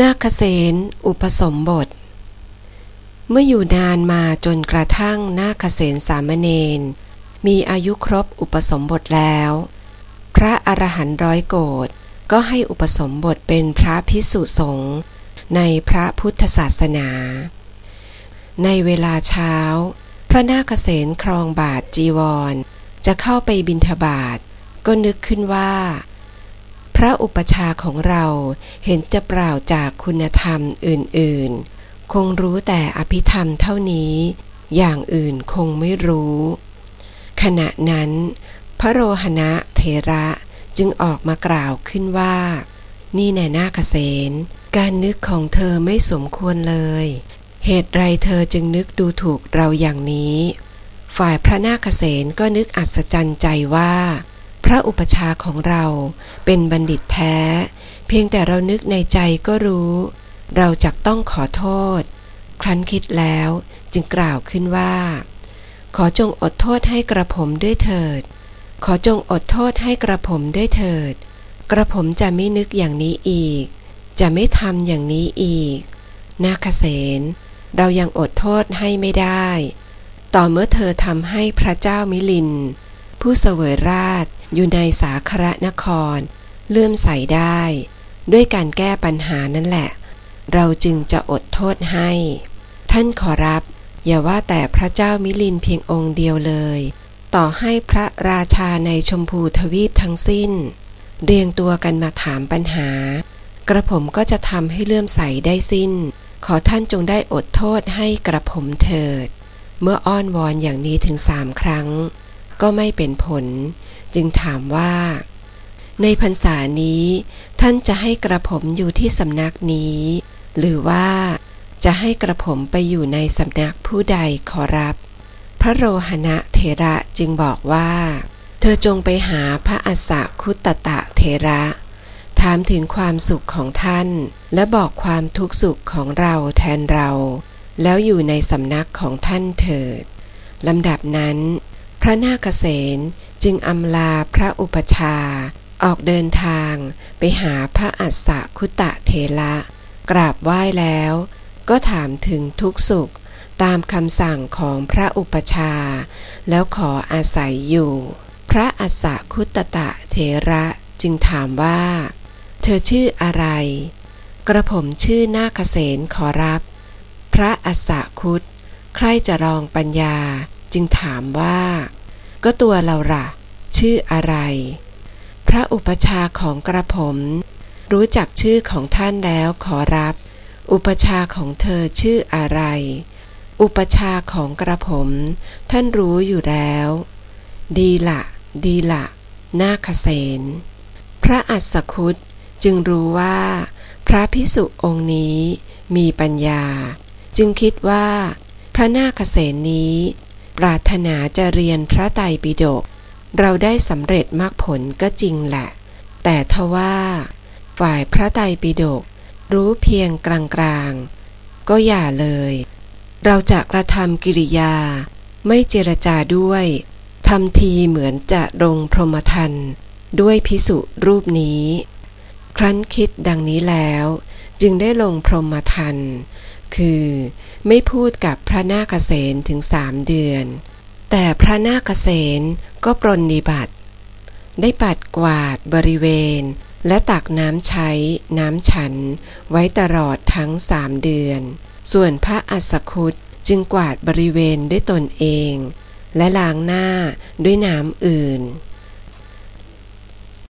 นาคเสนอุปสมบท เมื่ออยู่นานมาจนกระทั่งนาคเสนสามเณรมีอายุครบอุปสมบทแล้ว พระอรหันต์ร้อยโกรธก็ให้อุปสมบทเป็นพระพิสุสงฆ์ในพระพุทธศาสนา ในเวลาเช้า พระนาคเสนครองบาทจีวร จะเข้าไปบิณฑบาตก็นึกขึ้นว่า พระอุปชาของเราเห็นจะเปล่าจากคุณธรรมอื่นๆ คงรู้แต่อภิธรรมเท่านี้ อย่างอื่นคงไม่รู้ ขณะนั้น พระโรหณะเทระจึงออกมากล่าวขึ้นว่า นี่แน่นาคเสนการนึกของเธอไม่สมควรเลย เหตุไรเธอจึงนึกดูถูกเราอย่างนี้ ฝ่ายพระนาคเสนก็นึกอัศจรรย์ใจว่า พระอุปชาของเราเป็นบัณฑิตแท้ เพียงแต่เรานึกในใจก็รู้ เราจักต้องขอโทษ ครั้นคิดแล้วจึงกล่าวขึ้นว่า ขอจงอดโทษให้กระผมด้วยเถิด ขอจงอดโทษให้กระผมด้วยเถิด กระผมจะไม่นึกอย่างนี้อีก จะไม่ทำอย่างนี้อีก นาคเสนเรายังอดโทษให้ไม่ได้ ต่อเมื่อเธอทำให้พระเจ้ามิลิน ผู้เสวยราชอยู่ในสาครนคร เลื่อมใสได้ ด้วยการแก้ปัญหานั่นแหละ เราจึงจะอดโทษให้ ท่านขอรับอย่าว่าแต่พระเจ้ามิลินเพียงองค์เดียวเลย ต่อให้พระราชาในชมพูทวีปทั้งสิ้น เรียงตัวกันมาถามปัญหา กระผมก็จะทำให้เลื่อมใสได้สิ้น ขอท่านจงได้อดโทษให้กระผมเถิด เมื่ออ้อนวอนอย่างนี้ถึงสามครั้ง ก็ไม่เป็นผล จึงถามว่า ในพรรษานี้ท่านจะให้กระผมอยู่ที่สำนักนี้ หรือว่าจะให้กระผมไปอยู่ในสำนักผู้ใดขอรับ พระโรหณะเทระจึงบอกว่า เธอจงไปหาพระอัสสะคุตตะเทระ ถามถึงความสุขของท่าน และบอกความทุกข์สุขของเราแทนเรา แล้วอยู่ในสำนักของท่านเถิดลำดับนั้น พระนาคเษนจึงอำลาพระอุปชา ออกเดินทางไปหาพระอัสสะคุตะเทระกราบไหว้แล้ว ก็ถามถึงทุกสุขตามคำสั่งของพระอุปชา แล้วขออาศัยอยู่ พระอัสสะคุตตะเทระจึงถามว่า เธอชื่ออะไร กระผมชื่อนาคเสนขอรับ พระอัสสะคุตใครจะรองปัญญา จึงถามว่า ก็ตัวเราละชื่ออะไร พระอุปชาของกระผม รู้จักชื่อของท่านแล้วขอรับ อุปชาของเธอชื่ออะไร อุปชาของกระผม ท่านรู้อยู่แล้ว ดีละดีละนาคเสนพระอัศคุตจึงรู้ว่า พระพิสุองค์นี้มีปัญญา จึงคิดว่า พระนาคเสนนี้ รารถนาจะเรียนพระไตรปิฎกเราได้สำเร็จมรรคผลก็จริงแหละ แต่ทว่า ฝ่ายพระไตรปิฎกรู้เพียงกลางๆ ก็อย่าเลย เราจะกระทำกิริยา ไม่เจรจาด้วยทำทีเหมือนจะลงพรหมทันด้วยพิสุรูปนี้ ครั้นคิดดังนี้แล้ว จึงได้ลงพรหมทัน คือ ไม่พูดกับพระนาคเษนถึงสามเดือน แต่พระนาคเษนก็ปรนนิบัติ ได้ปัดกวาดบริเวณ และตักน้ำใช้น้ำฉันไว้ตลอดทั้งสามเดือน ส่วนพระอัสคุตจึงกวาดบริเวณด้วยตนเอง และล้างหน้าด้วยน้ำอื่น